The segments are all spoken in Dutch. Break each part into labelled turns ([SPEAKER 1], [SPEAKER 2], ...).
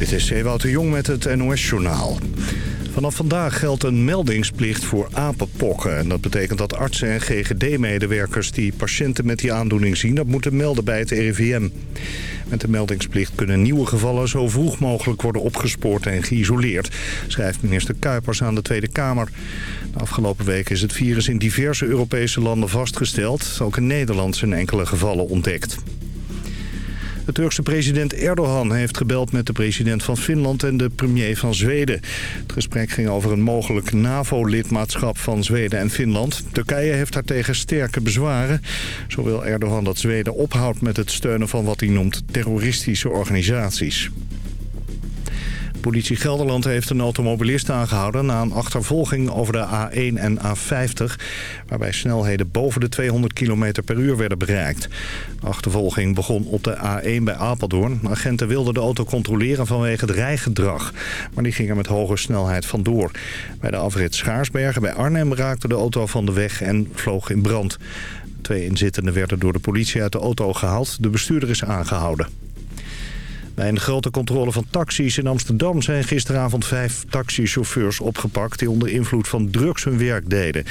[SPEAKER 1] Dit is Ewout Jong met het NOS-journaal. Vanaf vandaag geldt een meldingsplicht voor apenpokken. En dat betekent dat artsen en GGD-medewerkers die patiënten met die aandoening zien... dat moeten melden bij het RIVM. Met de meldingsplicht kunnen nieuwe gevallen zo vroeg mogelijk worden opgespoord en geïsoleerd... schrijft minister Kuipers aan de Tweede Kamer. De afgelopen week is het virus in diverse Europese landen vastgesteld. Ook in Nederland zijn enkele gevallen ontdekt. De Turkse president Erdogan heeft gebeld met de president van Finland en de premier van Zweden. Het gesprek ging over een mogelijk NAVO-lidmaatschap van Zweden en Finland. Turkije heeft daartegen sterke bezwaren. Zo wil Erdogan dat Zweden ophoudt met het steunen van wat hij noemt terroristische organisaties. Politie Gelderland heeft een automobilist aangehouden... na een achtervolging over de A1 en A50... waarbij snelheden boven de 200 km per uur werden bereikt. De achtervolging begon op de A1 bij Apeldoorn. Agenten wilden de auto controleren vanwege het rijgedrag... maar die gingen met hoge snelheid vandoor. Bij de afrit Schaarsbergen bij Arnhem raakte de auto van de weg en vloog in brand. Twee inzittenden werden door de politie uit de auto gehaald. De bestuurder is aangehouden. Bij een grote controle van taxis in Amsterdam zijn gisteravond vijf taxichauffeurs opgepakt die onder invloed van drugs hun werk deden.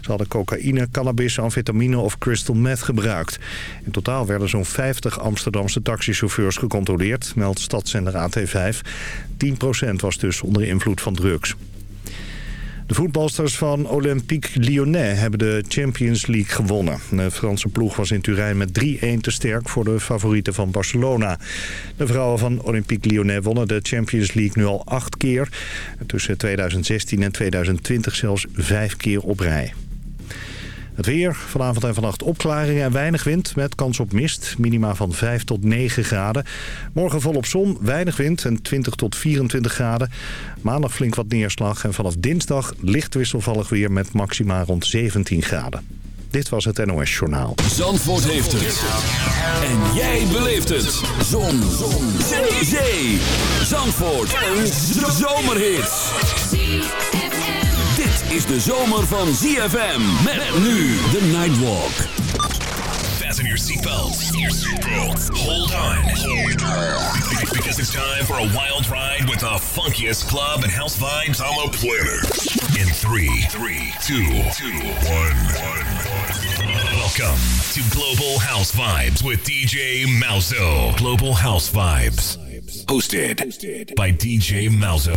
[SPEAKER 1] Ze hadden cocaïne, cannabis, amfetamine of crystal meth gebruikt. In totaal werden zo'n 50 Amsterdamse taxichauffeurs gecontroleerd, meldt stadszender AT5. 10% was dus onder invloed van drugs. De voetbalsters van Olympique Lyonnais hebben de Champions League gewonnen. De Franse ploeg was in Turijn met 3-1 te sterk voor de favorieten van Barcelona. De vrouwen van Olympique Lyonnais wonnen de Champions League nu al acht keer. Tussen 2016 en 2020 zelfs vijf keer op rij. Het weer, vanavond en vannacht opklaringen en weinig wind met kans op mist. Minima van 5 tot 9 graden. Morgen volop zon, weinig wind en 20 tot 24 graden. Maandag flink wat neerslag en vanaf dinsdag licht wisselvallig weer met maxima rond 17 graden. Dit was het NOS Journaal.
[SPEAKER 2] Zandvoort heeft het. En jij beleeft het. Zon. zon. Zee. Zandvoort. Een zomerhit is de zomer van ZFM. Met nu de Nightwalk.
[SPEAKER 3] Fasten your seatbelts. Hold on. Hold on. Because it's time for a wild ride with the funkiest club and house vibes on the planet. In 3, 3, 2, 2, 1, 1. Welcome to Global House Vibes with DJ Malzo. Global House Vibes. Hosted, Hosted by DJ Malzo.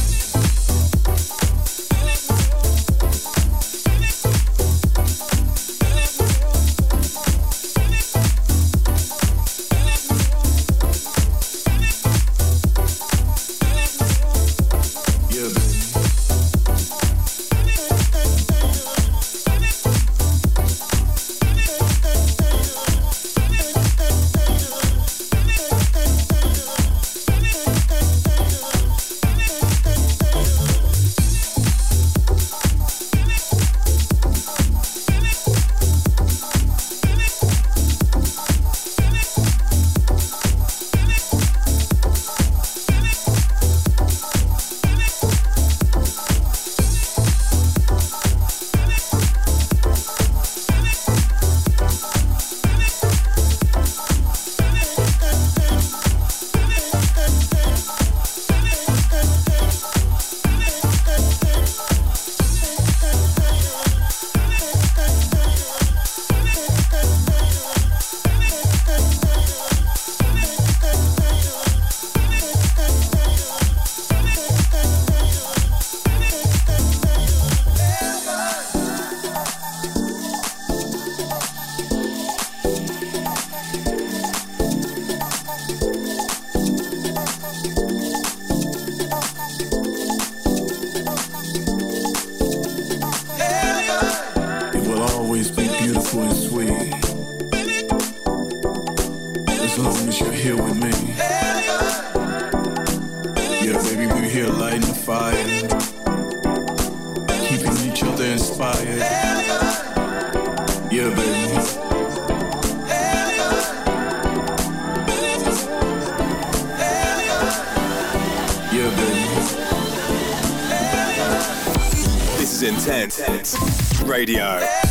[SPEAKER 4] fire. Keeping each other inspired. Yeah, baby. Yeah, baby. This is Intense Radio.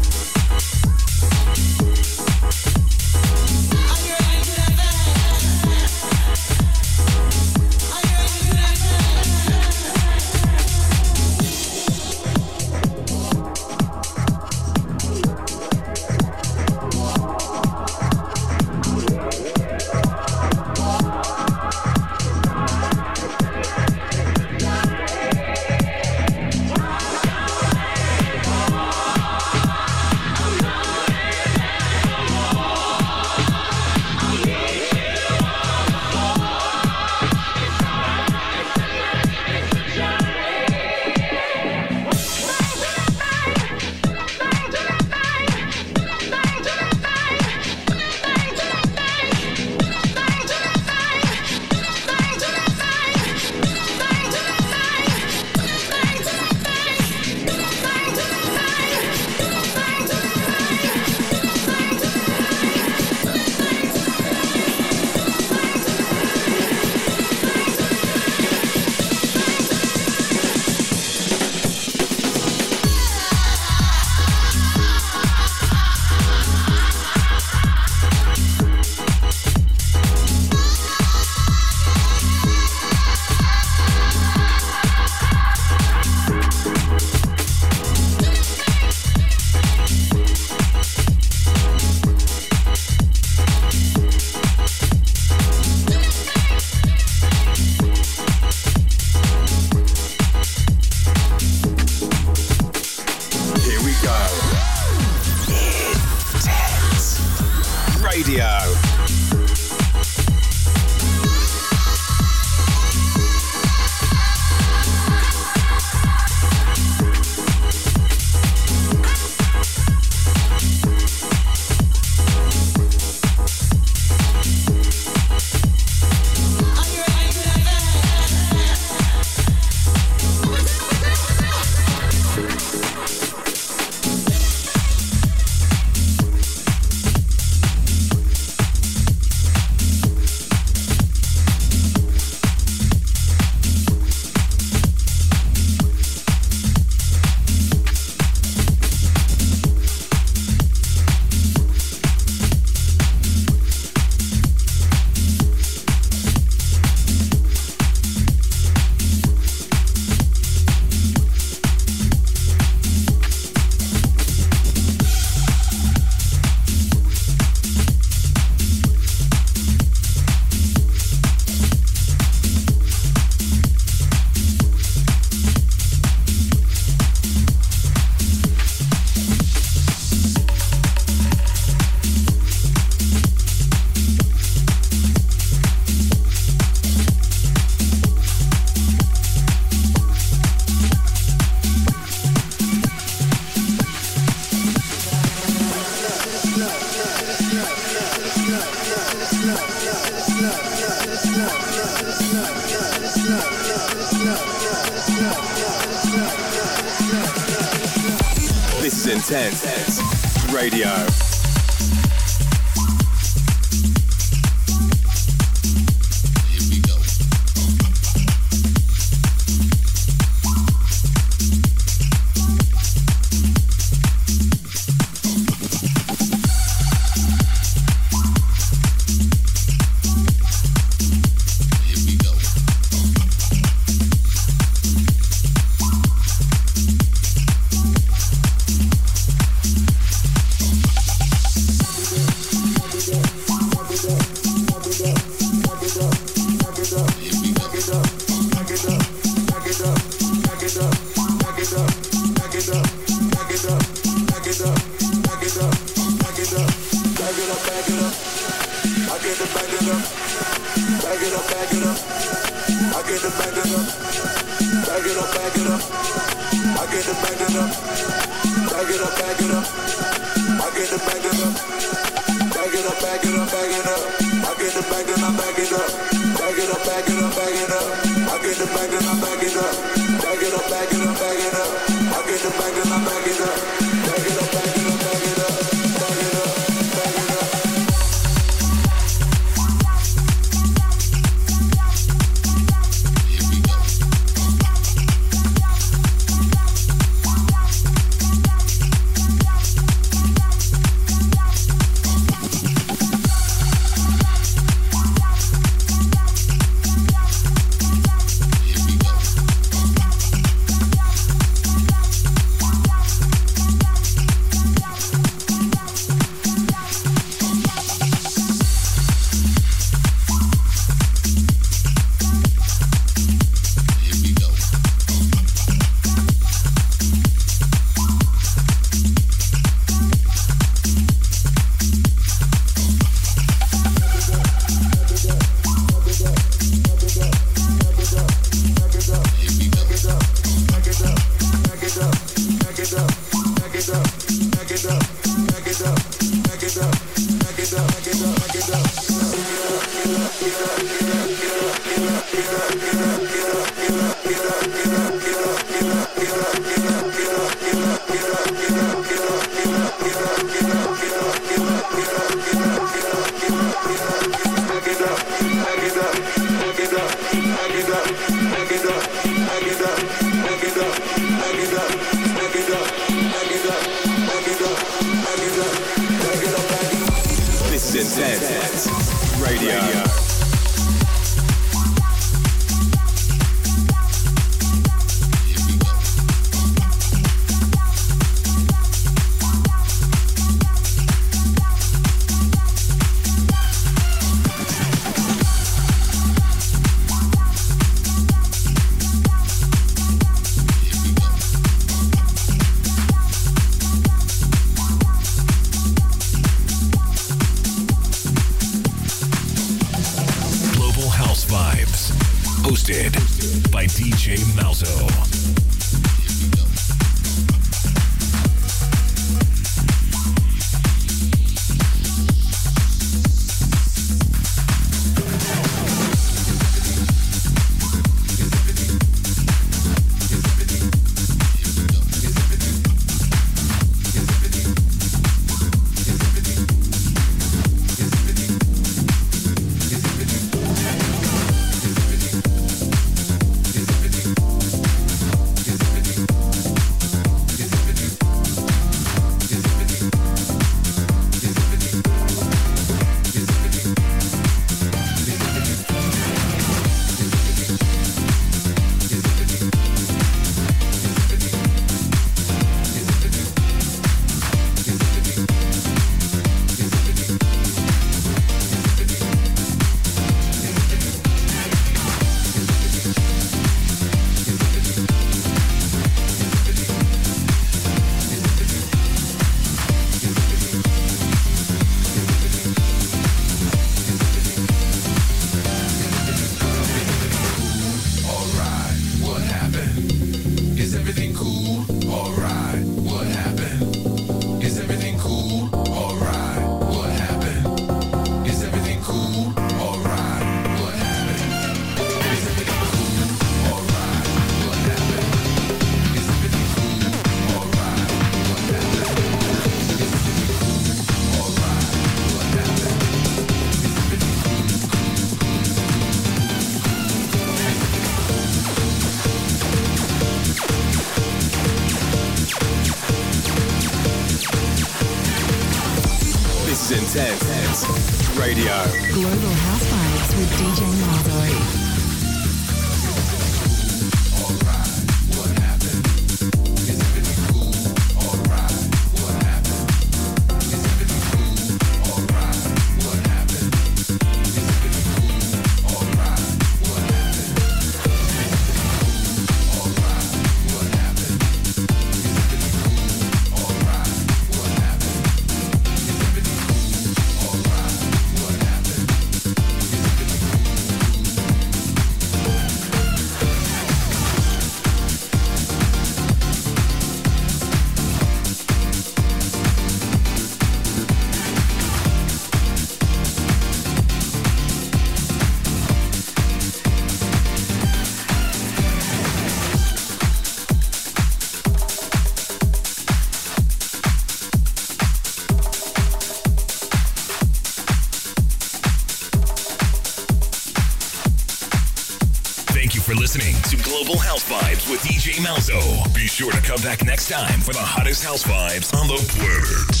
[SPEAKER 3] Sure to come back next time for the hottest house vibes on the planet.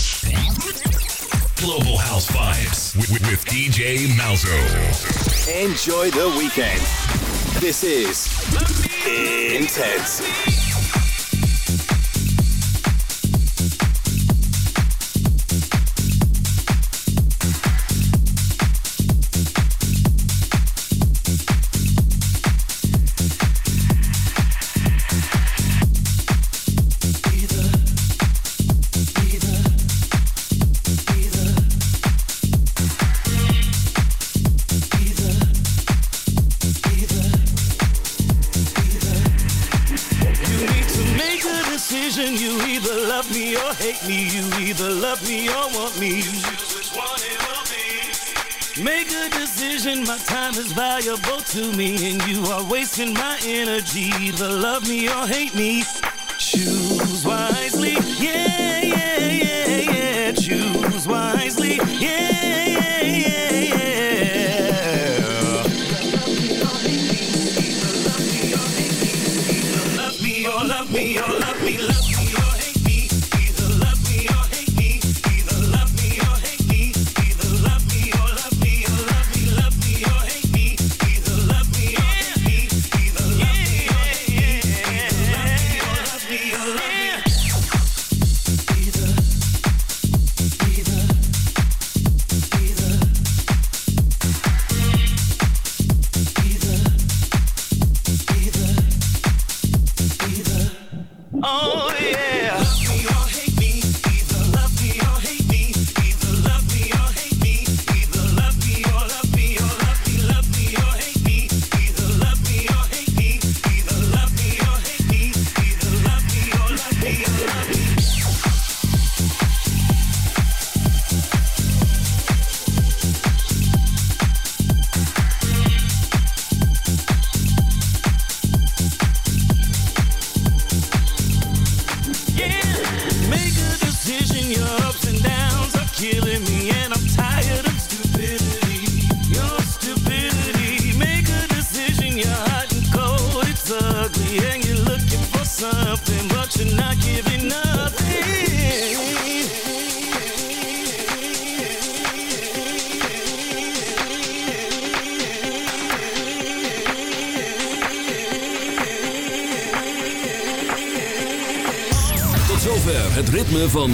[SPEAKER 3] Global House Vibes with, with, with DJ Malzo.
[SPEAKER 5] Enjoy the weekend. This is Intense.
[SPEAKER 6] To me, and you are wasting my energy. Either love me or hate me.